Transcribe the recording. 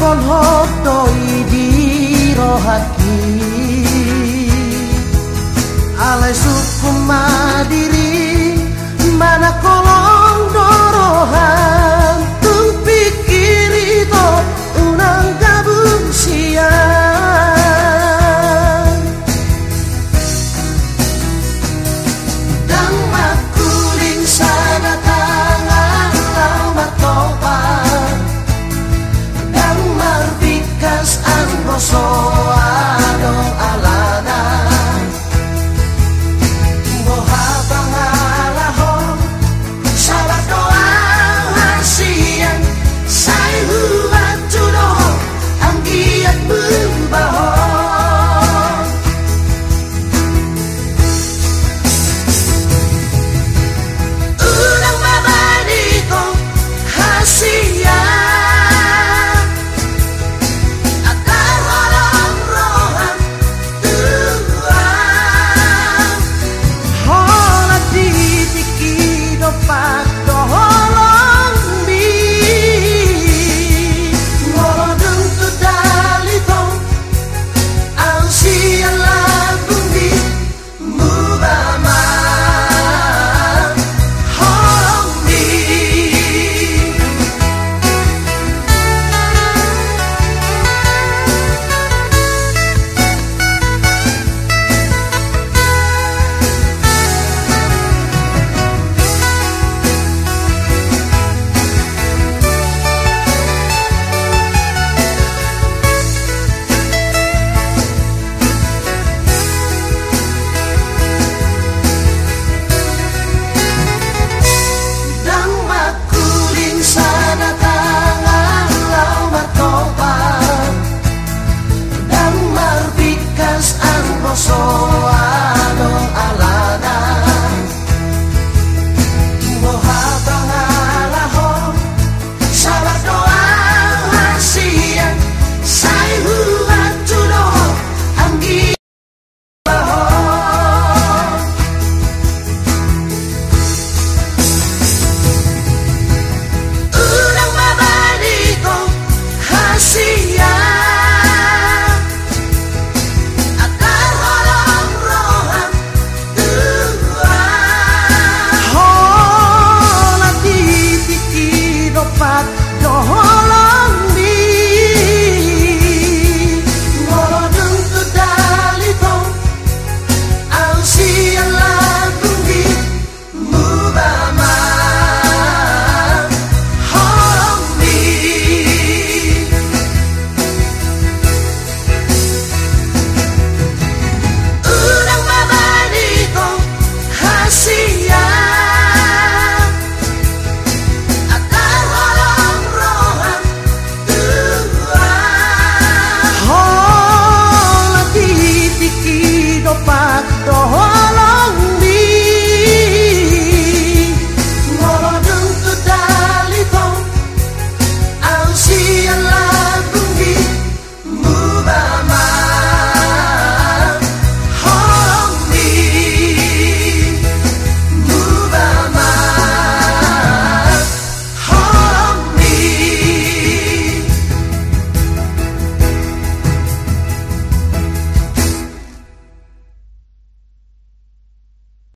kon hoto idi rohaki ale sukumai